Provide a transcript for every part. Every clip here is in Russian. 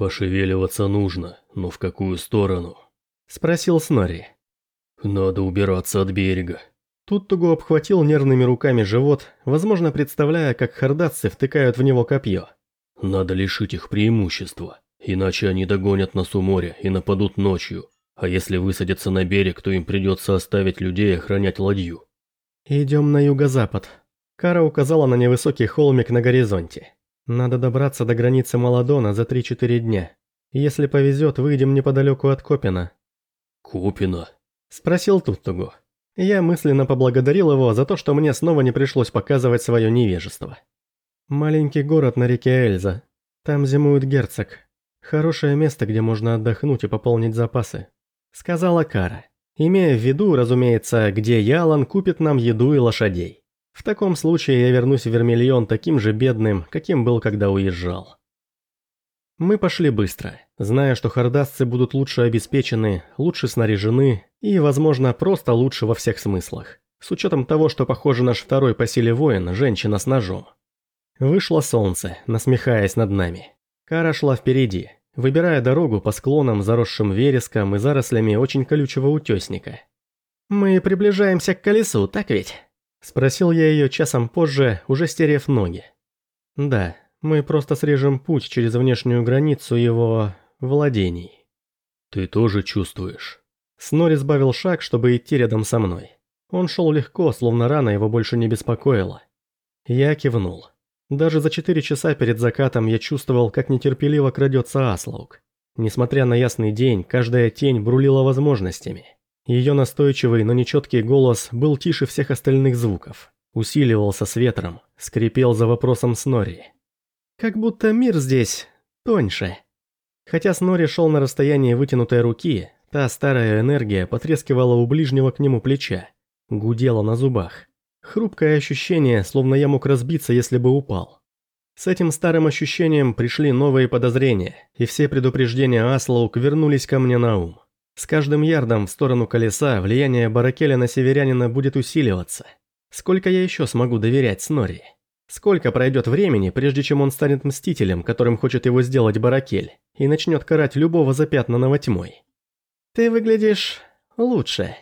«Пошевеливаться нужно, но в какую сторону?» – спросил Снори. «Надо убираться от берега». Тут Тугу обхватил нервными руками живот, возможно, представляя, как хардатцы втыкают в него копье. «Надо лишить их преимущества, иначе они догонят нас у моря и нападут ночью, а если высадятся на берег, то им придется оставить людей охранять ладью». «Идем на юго-запад». Кара указала на невысокий холмик на горизонте. «Надо добраться до границы Маладона за 3-4 дня. Если повезет, выйдем неподалеку от Копина». «Копина?» – спросил Туттугу. Я мысленно поблагодарил его за то, что мне снова не пришлось показывать свое невежество. Маленький город на реке Эльза. Там зимует герцог. Хорошее место, где можно отдохнуть и пополнить запасы. Сказала Кара. Имея в виду, разумеется, где Ялан купит нам еду и лошадей. В таком случае я вернусь в Вермильон таким же бедным, каким был, когда уезжал. Мы пошли быстро, зная, что хардасцы будут лучше обеспечены, лучше снаряжены и, возможно, просто лучше во всех смыслах. С учетом того, что, похоже, наш второй по силе воин – женщина с ножом. Вышло солнце, насмехаясь над нами. Кара шла впереди, выбирая дорогу по склонам, заросшим вереском и зарослями очень колючего утесника. «Мы приближаемся к колесу, так ведь?» – спросил я ее часом позже, уже стерев ноги. «Да, мы просто срежем путь через внешнюю границу его... владений. Ты тоже чувствуешь? Снори сбавил шаг, чтобы идти рядом со мной. Он шел легко, словно рана его больше не беспокоила. Я кивнул. Даже за четыре часа перед закатом я чувствовал, как нетерпеливо крадется Аслаук. Несмотря на ясный день, каждая тень брулила возможностями. Ее настойчивый, но нечеткий голос был тише всех остальных звуков. Усиливался с ветром, скрипел за вопросом Снори. Как будто мир здесь тоньше. Хотя Снори шел на расстоянии вытянутой руки, та старая энергия потрескивала у ближнего к нему плеча, гудела на зубах. Хрупкое ощущение, словно я мог разбиться, если бы упал. С этим старым ощущением пришли новые подозрения, и все предупреждения Аслоук вернулись ко мне на ум. С каждым ярдом в сторону колеса влияние Баракеля на северянина будет усиливаться. Сколько я еще смогу доверять Снори? Сколько пройдет времени, прежде чем он станет мстителем, которым хочет его сделать Баракель, и начнет карать любого запятнанного тьмой? Ты выглядишь лучше.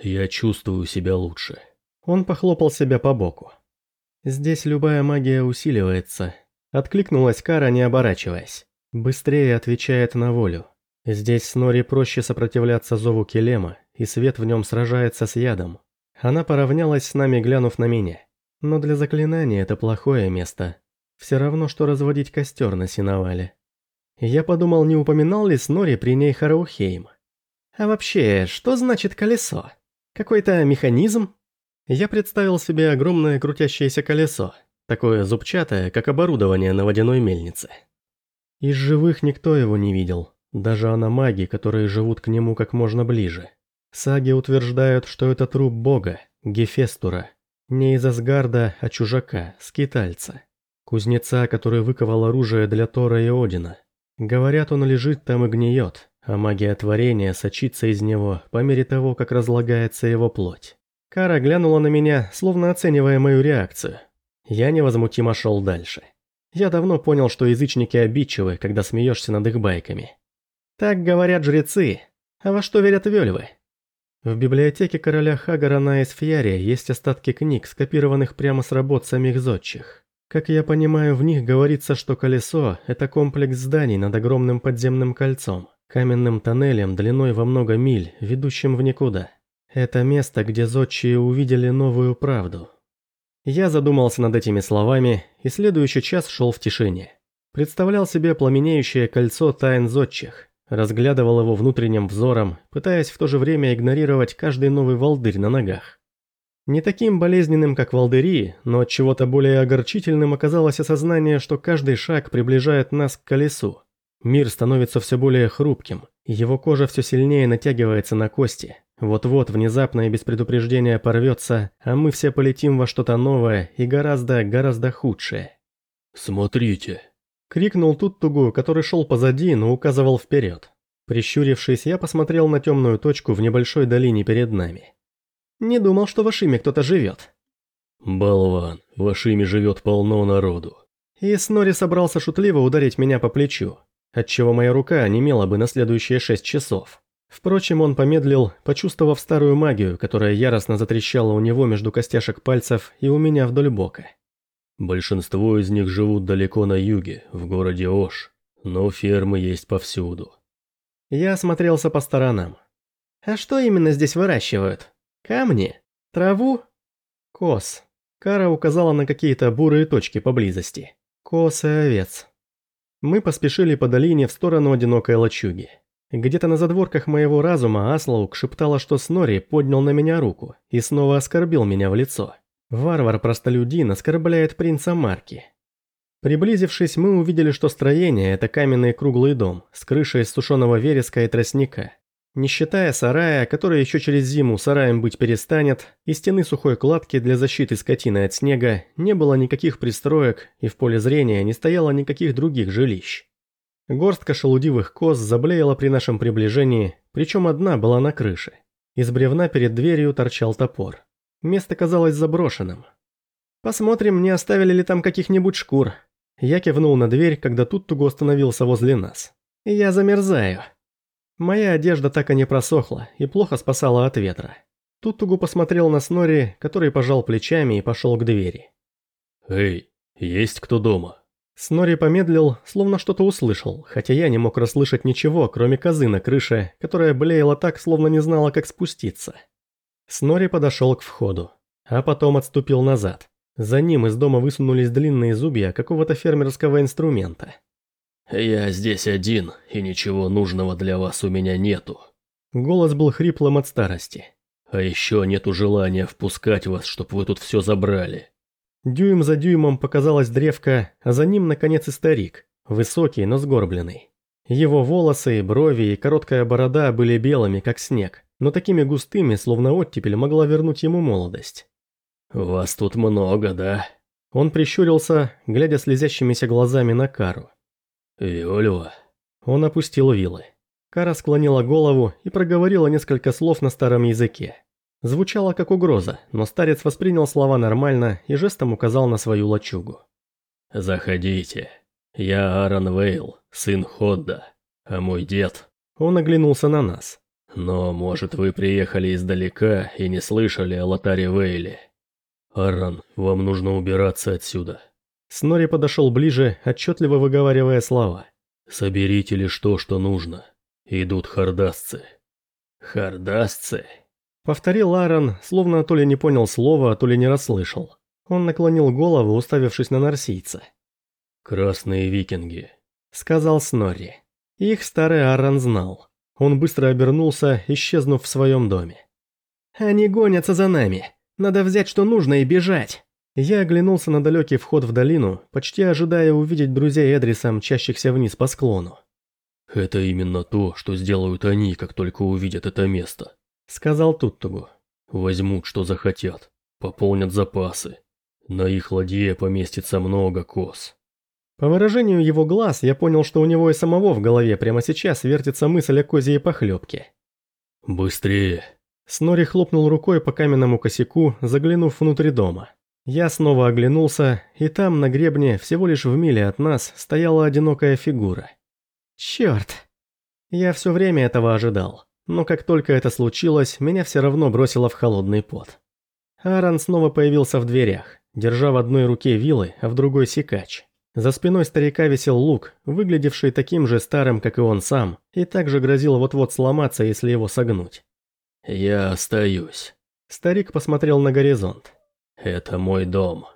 Я чувствую себя лучше. Он похлопал себя по боку. Здесь любая магия усиливается. Откликнулась Кара, не оборачиваясь. Быстрее отвечает на волю. Здесь Снори проще сопротивляться зову Келема, и свет в нем сражается с ядом. Она поравнялась с нами, глянув на меня. Но для заклинания это плохое место. Все равно, что разводить костер на сеновале. Я подумал, не упоминал ли Снори при ней Хараухейм. А вообще, что значит колесо? Какой-то механизм? Я представил себе огромное крутящееся колесо, такое зубчатое, как оборудование на водяной мельнице. Из живых никто его не видел, даже аномаги, которые живут к нему как можно ближе. Саги утверждают, что это труп бога, Гефестура, не из Асгарда, а чужака, скитальца. Кузнеца, который выковал оружие для Тора и Одина. Говорят, он лежит там и гниет, а магия творения сочится из него по мере того, как разлагается его плоть. Кара глянула на меня, словно оценивая мою реакцию. Я невозмутимо шел дальше. Я давно понял, что язычники обидчивы, когда смеешься над их байками. Так говорят жрецы. А во что верят вельвы? В библиотеке короля Хагара на Эсфьяре есть остатки книг, скопированных прямо с работ самих зодчих. Как я понимаю, в них говорится, что колесо – это комплекс зданий над огромным подземным кольцом, каменным тоннелем длиной во много миль, ведущим в никуда. Это место, где зодчие увидели новую правду. Я задумался над этими словами, и следующий час шел в тишине. Представлял себе пламенеющее кольцо тайн зодчих – Разглядывал его внутренним взором, пытаясь в то же время игнорировать каждый новый волдырь на ногах. Не таким болезненным, как волдыри, но от чего-то более огорчительным оказалось осознание, что каждый шаг приближает нас к колесу. Мир становится все более хрупким, его кожа все сильнее натягивается на кости. Вот-вот внезапно и без предупреждения порвется, а мы все полетим во что-то новое и гораздо-гораздо худшее. «Смотрите», Крикнул тут Тугу, который шел позади, но указывал вперед. Прищурившись, я посмотрел на темную точку в небольшой долине перед нами. «Не думал, что в Ашиме кто-то живет». «Болван, в Ашиме живет полно народу». И Снори собрался шутливо ударить меня по плечу. отчего моя рука немела бы на следующие шесть часов. Впрочем, он помедлил, почувствовав старую магию, которая яростно затрещала у него между костяшек пальцев и у меня вдоль бока. Большинство из них живут далеко на юге, в городе Ош, но фермы есть повсюду. Я осмотрелся по сторонам. А что именно здесь выращивают? Камни? Траву? Коз. Кара указала на какие-то бурые точки поблизости. Коз и овец. Мы поспешили по долине в сторону одинокой лачуги. Где-то на задворках моего разума Аслауг шептала, что Снорри поднял на меня руку и снова оскорбил меня в лицо. Варвар-простолюдин оскорбляет принца Марки. Приблизившись, мы увидели, что строение – это каменный круглый дом с крышей из сушеного вереска и тростника. Не считая сарая, который еще через зиму сараем быть перестанет, и стены сухой кладки для защиты скотины от снега, не было никаких пристроек, и в поле зрения не стояло никаких других жилищ. Горстка шелудивых коз заблеяла при нашем приближении, причем одна была на крыше. Из бревна перед дверью торчал топор. Место казалось заброшенным. «Посмотрим, не оставили ли там каких-нибудь шкур». Я кивнул на дверь, когда Туттугу остановился возле нас. «Я замерзаю». Моя одежда так и не просохла и плохо спасала от ветра. Туттугу посмотрел на Снори, который пожал плечами и пошел к двери. «Эй, есть кто дома?» Снори помедлил, словно что-то услышал, хотя я не мог расслышать ничего, кроме козы на крыше, которая блеяла так, словно не знала, как спуститься. Снори подошел к входу, а потом отступил назад. За ним из дома высунулись длинные зубья какого-то фермерского инструмента. «Я здесь один, и ничего нужного для вас у меня нету». Голос был хриплым от старости. «А еще нету желания впускать вас, чтоб вы тут все забрали. Дюйм за дюймом показалась древка, а за ним, наконец, и старик, высокий, но сгорбленный. Его волосы, брови и короткая борода были белыми, как снег, но такими густыми, словно оттепель могла вернуть ему молодость. «Вас тут много, да?» Он прищурился, глядя слезящимися глазами на Кару. «Виолева?» Он опустил вилы. Кара склонила голову и проговорила несколько слов на старом языке. Звучало как угроза, но старец воспринял слова нормально и жестом указал на свою лачугу. «Заходите. Я Аарон Вейл, сын Ходда, а мой дед...» Он оглянулся на нас. «Но, может, вы приехали издалека и не слышали о Лотаре Вейле? Аарон, вам нужно убираться отсюда». Снори подошел ближе, отчетливо выговаривая слова. «Соберите лишь то, что нужно. Идут хардасцы». «Хардасцы?» Повторил Аарон, словно то ли не понял слова, то ли не расслышал. Он наклонил голову, уставившись на нарсийца. «Красные викинги», — сказал Снорри. Их старый Аарон знал. Он быстро обернулся, исчезнув в своем доме. «Они гонятся за нами. Надо взять, что нужно, и бежать». Я оглянулся на далекий вход в долину, почти ожидая увидеть друзей Эдриса, мчащихся вниз по склону. «Это именно то, что сделают они, как только увидят это место», — сказал Туттугу. «Возьмут, что захотят, пополнят запасы. На их ладье поместится много коз». По выражению его глаз я понял, что у него и самого в голове прямо сейчас вертится мысль о козьей похлебке. «Быстрее!» Снори хлопнул рукой по каменному косяку, заглянув внутрь дома. Я снова оглянулся, и там, на гребне, всего лишь в миле от нас, стояла одинокая фигура. Черт! Я все время этого ожидал но как только это случилось, меня все равно бросило в холодный пот. Аарон снова появился в дверях, держа в одной руке вилы, а в другой секач. За спиной старика висел лук, выглядевший таким же старым, как и он сам, и также грозил вот-вот сломаться, если его согнуть. «Я остаюсь». Старик посмотрел на горизонт. «Это мой дом».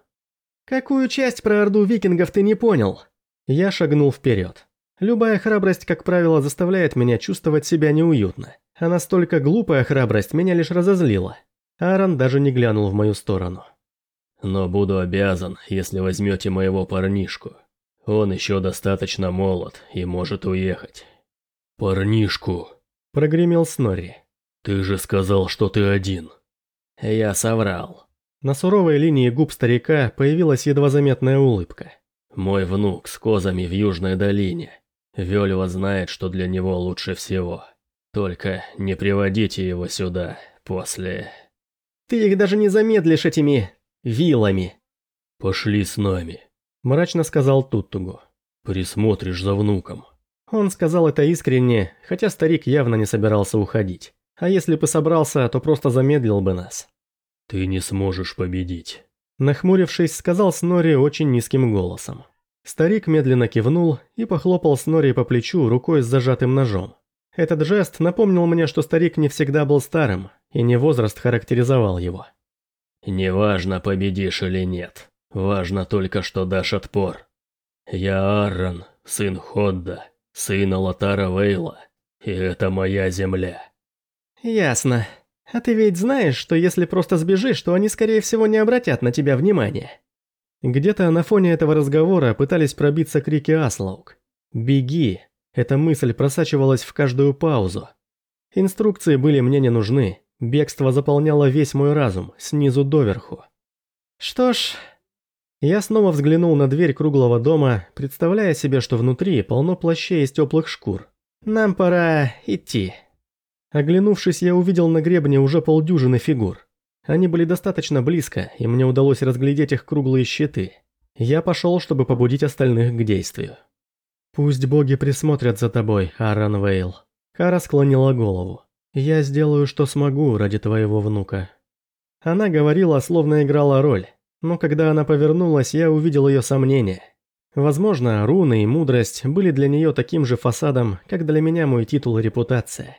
«Какую часть про Орду викингов ты не понял?» Я шагнул вперед. Любая храбрость, как правило, заставляет меня чувствовать себя неуютно, а настолько глупая храбрость меня лишь разозлила. Аарон даже не глянул в мою сторону. «Но буду обязан, если возьмете моего парнишку. Он еще достаточно молод и может уехать». «Парнишку?» – прогремел Снорри. «Ты же сказал, что ты один». Я соврал. На суровой линии губ старика появилась едва заметная улыбка. «Мой внук с козами в Южной долине. Вельва знает, что для него лучше всего. Только не приводите его сюда после... Ты их даже не замедлишь этими... вилами. Пошли с нами, мрачно сказал Туттугу. Присмотришь за внуком. Он сказал это искренне, хотя старик явно не собирался уходить. А если бы собрался, то просто замедлил бы нас. «Ты не сможешь победить», – нахмурившись, сказал Снори очень низким голосом. Старик медленно кивнул и похлопал Снори по плечу рукой с зажатым ножом. Этот жест напомнил мне, что старик не всегда был старым, и не возраст характеризовал его. «Неважно, победишь или нет. Важно только, что дашь отпор. Я Аррон, сын Ходда, сын Латара Вейла, и это моя земля». «Ясно. А ты ведь знаешь, что если просто сбежишь, то они, скорее всего, не обратят на тебя внимания?» Где-то на фоне этого разговора пытались пробиться крики Аслаук. «Беги!» Эта мысль просачивалась в каждую паузу. Инструкции были мне не нужны. Бегство заполняло весь мой разум, снизу доверху. Что ж... Я снова взглянул на дверь круглого дома, представляя себе, что внутри полно плащей из теплых шкур. Нам пора идти. Оглянувшись, я увидел на гребне уже полдюжины фигур. Они были достаточно близко, и мне удалось разглядеть их круглые щиты. Я пошел, чтобы побудить остальных к действию. «Пусть боги присмотрят за тобой, Аарон Вейл». Кара склонила голову. «Я сделаю, что смогу ради твоего внука». Она говорила, словно играла роль, но когда она повернулась, я увидел ее сомнения. Возможно, руны и мудрость были для нее таким же фасадом, как для меня мой титул и репутация.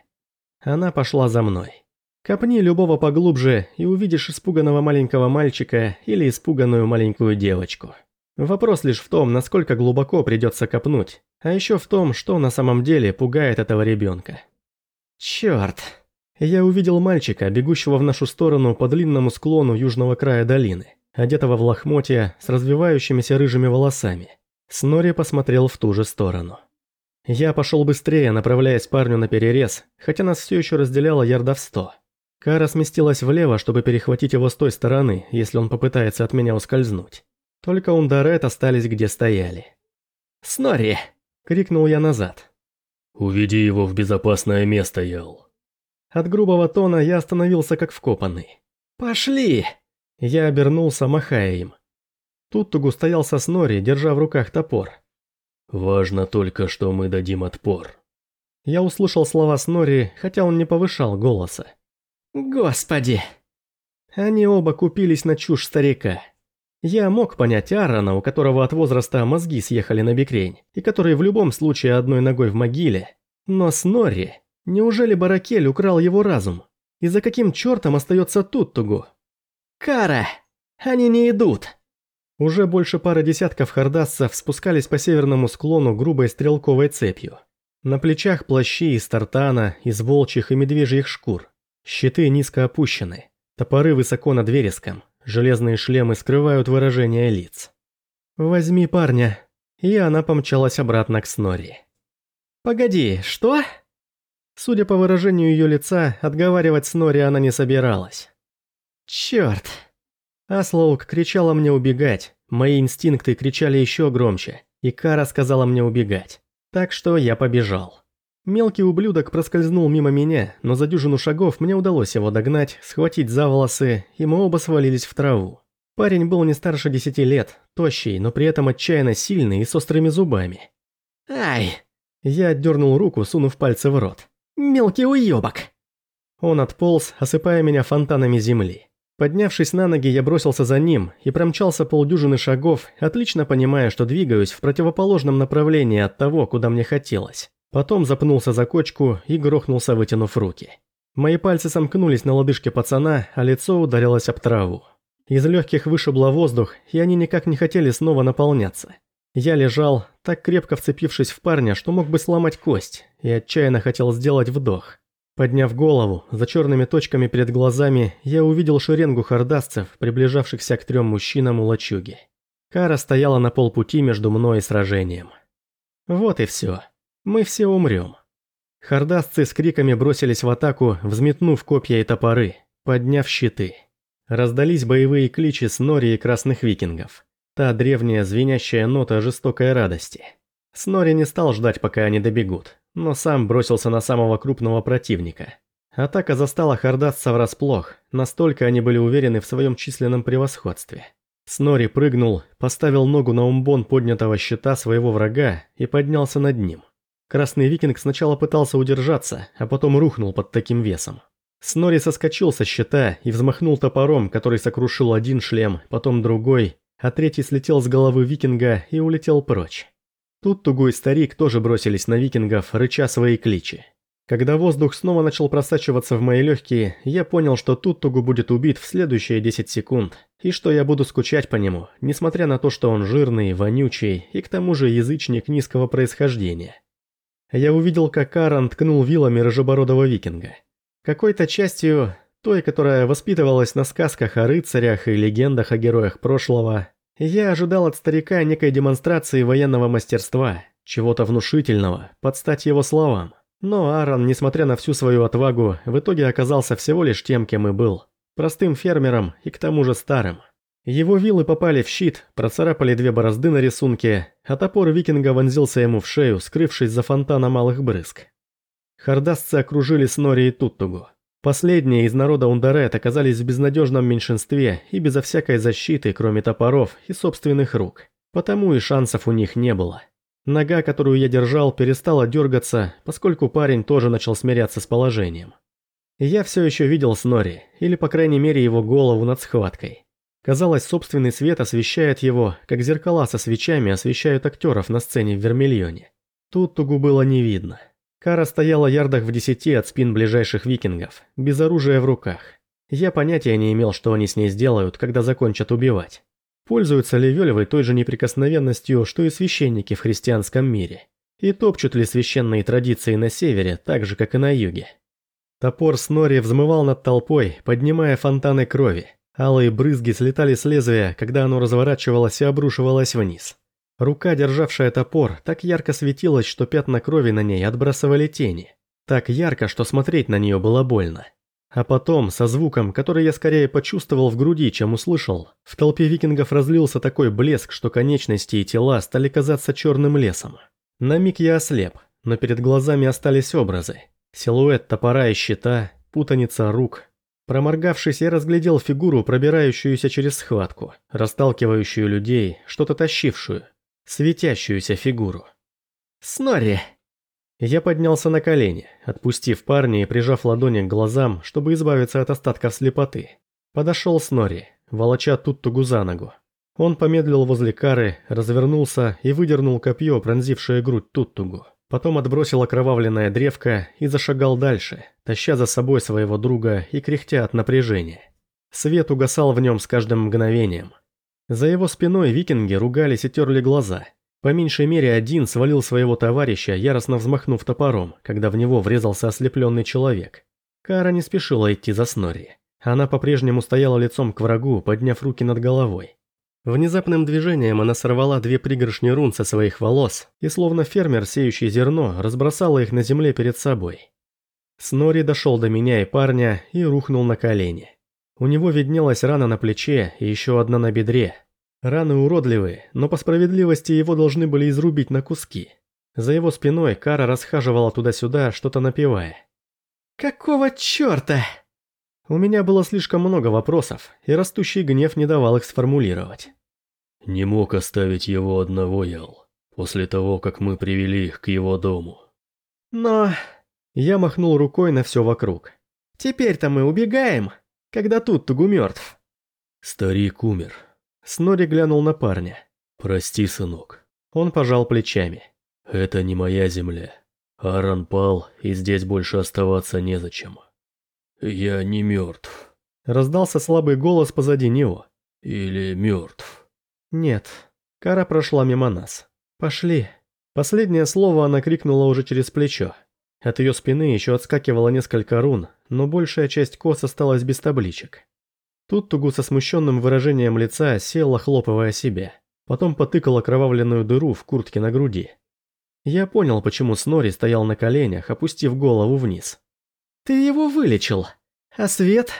Она пошла за мной. Копни любого поглубже и увидишь испуганного маленького мальчика или испуганную маленькую девочку. Вопрос лишь в том, насколько глубоко придется копнуть, а еще в том, что на самом деле пугает этого ребенка. Черт! Я увидел мальчика, бегущего в нашу сторону по длинному склону южного края долины, одетого в лохмотья с развивающимися рыжими волосами. Снори посмотрел в ту же сторону. Я пошел быстрее, направляясь парню на перерез, хотя нас все еще разделяло ярдов сто. Кара сместилась влево, чтобы перехватить его с той стороны, если он попытается от меня ускользнуть. Только Ундарет остались где стояли. «Снори!» – крикнул я назад. «Уведи его в безопасное место, Ял». От грубого тона я остановился как вкопанный. «Пошли!» Я обернулся, махая им. Туттугу стоял со Снори, держа в руках топор. «Важно только, что мы дадим отпор». Я услышал слова Снори, хотя он не повышал голоса. «Господи!» Они оба купились на чушь старика. Я мог понять Аарона, у которого от возраста мозги съехали на бекрень, и который в любом случае одной ногой в могиле. Но Снорри, неужели Баракель украл его разум? И за каким чертом остается Туттугу? «Кара! Они не идут!» Уже больше пары десятков хардассов спускались по северному склону грубой стрелковой цепью. На плечах плащи из тартана, из волчьих и медвежьих шкур. Щиты низко опущены, топоры высоко над вереском, железные шлемы скрывают выражение лиц. «Возьми парня», и она помчалась обратно к Снори. «Погоди, что?» Судя по выражению ее лица, отговаривать Снори она не собиралась. «Черт!» Аслоук кричала мне убегать, мои инстинкты кричали еще громче, и Кара сказала мне убегать. Так что я побежал. Мелкий ублюдок проскользнул мимо меня, но за дюжину шагов мне удалось его догнать, схватить за волосы, и мы оба свалились в траву. Парень был не старше десяти лет, тощий, но при этом отчаянно сильный и с острыми зубами. «Ай!» Я отдернул руку, сунув пальцы в рот. «Мелкий уёбок!» Он отполз, осыпая меня фонтанами земли. Поднявшись на ноги, я бросился за ним и промчался полдюжины шагов, отлично понимая, что двигаюсь в противоположном направлении от того, куда мне хотелось. Потом запнулся за кочку и грохнулся, вытянув руки. Мои пальцы сомкнулись на лодыжке пацана, а лицо ударилось об траву. Из легких вышибло воздух, и они никак не хотели снова наполняться. Я лежал, так крепко вцепившись в парня, что мог бы сломать кость, и отчаянно хотел сделать вдох. Подняв голову, за черными точками перед глазами, я увидел шеренгу хардасцев, приближавшихся к трем мужчинам у лачуги. Кара стояла на полпути между мной и сражением. Вот и все. Мы все умрем. Хардасцы с криками бросились в атаку, взметнув копья и топоры, подняв щиты. Раздались боевые кличи Снори и красных викингов. Та древняя звенящая нота жестокой радости. Снори не стал ждать, пока они добегут но сам бросился на самого крупного противника. Атака застала хордасца врасплох, настолько они были уверены в своем численном превосходстве. Снори прыгнул, поставил ногу на умбон поднятого щита своего врага и поднялся над ним. Красный викинг сначала пытался удержаться, а потом рухнул под таким весом. Снори соскочил со щита и взмахнул топором, который сокрушил один шлем, потом другой, а третий слетел с головы викинга и улетел прочь. Тут тугой старик тоже бросились на викингов, рыча свои кличи. Когда воздух снова начал просачиваться в мои легкие, я понял, что Туттугу будет убит в следующие 10 секунд, и что я буду скучать по нему, несмотря на то, что он жирный, вонючий и к тому же язычник низкого происхождения. Я увидел, как Каран ткнул вилами рыжебородого викинга. Какой-то частью, той, которая воспитывалась на сказках о рыцарях и легендах о героях прошлого, я ожидал от старика некой демонстрации военного мастерства, чего-то внушительного, под стать его словам. Но Аарон, несмотря на всю свою отвагу, в итоге оказался всего лишь тем, кем и был. Простым фермером и к тому же старым. Его вилы попали в щит, процарапали две борозды на рисунке, а топор викинга вонзился ему в шею, скрывшись за фонтана малых брызг. Хардасцы окружили Снори и Туттугу. Последние из народа Ундарет оказались в безнадежном меньшинстве и безо всякой защиты, кроме топоров и собственных рук. Потому и шансов у них не было. Нога, которую я держал, перестала дергаться, поскольку парень тоже начал смиряться с положением. Я все еще видел Снори, или по крайней мере его голову над схваткой. Казалось, собственный свет освещает его, как зеркала со свечами освещают актеров на сцене в Вермильоне. Тут Тугу было не видно. Кара стояла ярдах в десяти от спин ближайших викингов, без оружия в руках. Я понятия не имел, что они с ней сделают, когда закончат убивать. Пользуются ли Вельвы той же неприкосновенностью, что и священники в христианском мире? И топчут ли священные традиции на севере, так же, как и на юге? Топор Снори взмывал над толпой, поднимая фонтаны крови. Алые брызги слетали с лезвия, когда оно разворачивалось и обрушивалось вниз. Рука, державшая топор, так ярко светилась, что пятна крови на ней отбрасывали тени. Так ярко, что смотреть на нее было больно. А потом, со звуком, который я скорее почувствовал в груди, чем услышал, в толпе викингов разлился такой блеск, что конечности и тела стали казаться черным лесом. На миг я ослеп, но перед глазами остались образы. Силуэт топора и щита, путаница рук. Проморгавшись, я разглядел фигуру, пробирающуюся через схватку, расталкивающую людей, что-то тащившую, светящуюся фигуру. «Снорри!» Я поднялся на колени, отпустив парня и прижав ладони к глазам, чтобы избавиться от остатков слепоты. Подошел Снори, волоча Туттугу за ногу. Он помедлил возле кары, развернулся и выдернул копье, пронзившее грудь Туттугу. Потом отбросил окровавленное древко и зашагал дальше, таща за собой своего друга и кряхтя от напряжения. Свет угасал в нем с каждым мгновением. За его спиной викинги ругались и терли глаза – по меньшей мере один свалил своего товарища, яростно взмахнув топором, когда в него врезался ослепленный человек. Кара не спешила идти за Снори. Она по-прежнему стояла лицом к врагу, подняв руки над головой. Внезапным движением она сорвала две пригоршни рун со своих волос и, словно фермер, сеющий зерно, разбросала их на земле перед собой. Снори дошел до меня и парня и рухнул на колени. У него виднелась рана на плече и еще одна на бедре, Раны уродливые, но по справедливости его должны были изрубить на куски. За его спиной Кара расхаживала туда-сюда, что-то напевая. «Какого черта?» У меня было слишком много вопросов, и растущий гнев не давал их сформулировать. «Не мог оставить его одного, Ял, после того, как мы привели их к его дому». «Но...» Я махнул рукой на все вокруг. «Теперь-то мы убегаем, когда тут Тугу мертв». «Старик умер», Снори глянул на парня. «Прости, сынок». Он пожал плечами. «Это не моя земля. Аарон пал, и здесь больше оставаться незачем. Я не мертв». Раздался слабый голос позади него. «Или мертв?» «Нет». Кара прошла мимо нас. «Пошли». Последнее слово она крикнула уже через плечо. От ее спины еще отскакивало несколько рун, но большая часть кос осталась без табличек. Тут Тугу со смущенным выражением лица села, хлопывая себя. Потом потыкал окровавленную дыру в куртке на груди. Я понял, почему Снори стоял на коленях, опустив голову вниз. «Ты его вылечил! А свет?»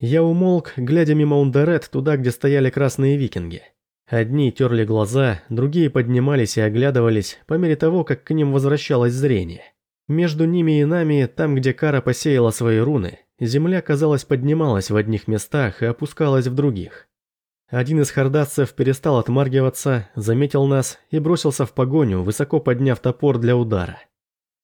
Я умолк, глядя мимо Ундерет туда, где стояли красные викинги. Одни терли глаза, другие поднимались и оглядывались по мере того, как к ним возвращалось зрение. Между ними и нами, там, где Кара посеяла свои руны, Земля, казалось, поднималась в одних местах и опускалась в других. Один из хардасцев перестал отмаргиваться, заметил нас и бросился в погоню, высоко подняв топор для удара.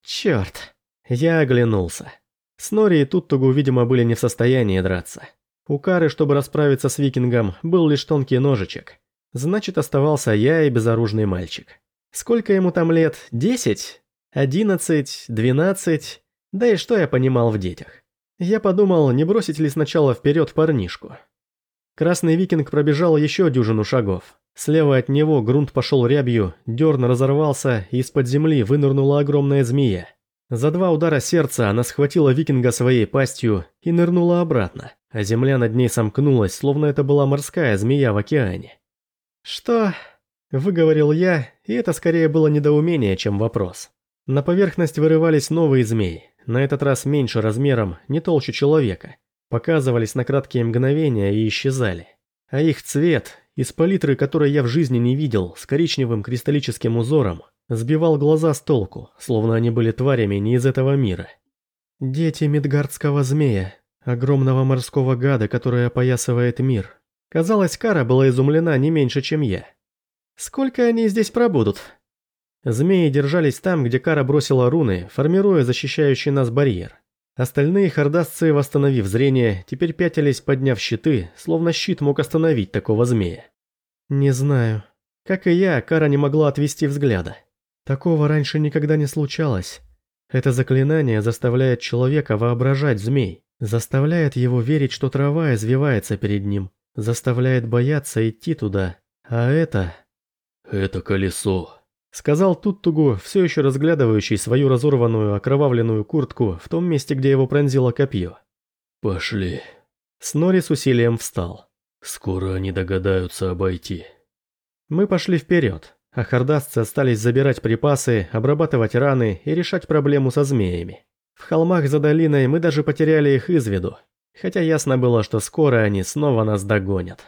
Черт. Я оглянулся. Снори и Туттугу, видимо, были не в состоянии драться. У Кары, чтобы расправиться с викингом, был лишь тонкий ножичек. Значит, оставался я и безоружный мальчик. Сколько ему там лет? Десять? Одиннадцать? Двенадцать? Да и что я понимал в детях? Я подумал, не бросить ли сначала вперед парнишку. Красный викинг пробежал еще дюжину шагов. Слева от него грунт пошел рябью, дерн разорвался, и из-под земли вынырнула огромная змея. За два удара сердца она схватила викинга своей пастью и нырнула обратно, а земля над ней сомкнулась, словно это была морская змея в океане. «Что?» – выговорил я, и это скорее было недоумение, чем вопрос. На поверхность вырывались новые змеи, на этот раз меньше размером, не толще человека. Показывались на краткие мгновения и исчезали. А их цвет, из палитры, которой я в жизни не видел, с коричневым кристаллическим узором, сбивал глаза с толку, словно они были тварями не из этого мира. Дети Мидгардского змея, огромного морского гада, который опоясывает мир. Казалось, Кара была изумлена не меньше, чем я. «Сколько они здесь пробудут?» Змеи держались там, где Кара бросила руны, формируя защищающий нас барьер. Остальные хордасцы, восстановив зрение, теперь пятились, подняв щиты, словно щит мог остановить такого змея. «Не знаю. Как и я, Кара не могла отвести взгляда. Такого раньше никогда не случалось. Это заклинание заставляет человека воображать змей, заставляет его верить, что трава извивается перед ним, заставляет бояться идти туда. А это... Это колесо. Сказал Туттугу, все еще разглядывающий свою разорванную окровавленную куртку в том месте, где его пронзило копье. Пошли. Снори с усилием встал. Скоро они догадаются обойти. Мы пошли вперед, а хардасцы остались забирать припасы, обрабатывать раны и решать проблему со змеями. В холмах за долиной мы даже потеряли их из виду, хотя ясно было, что скоро они снова нас догонят.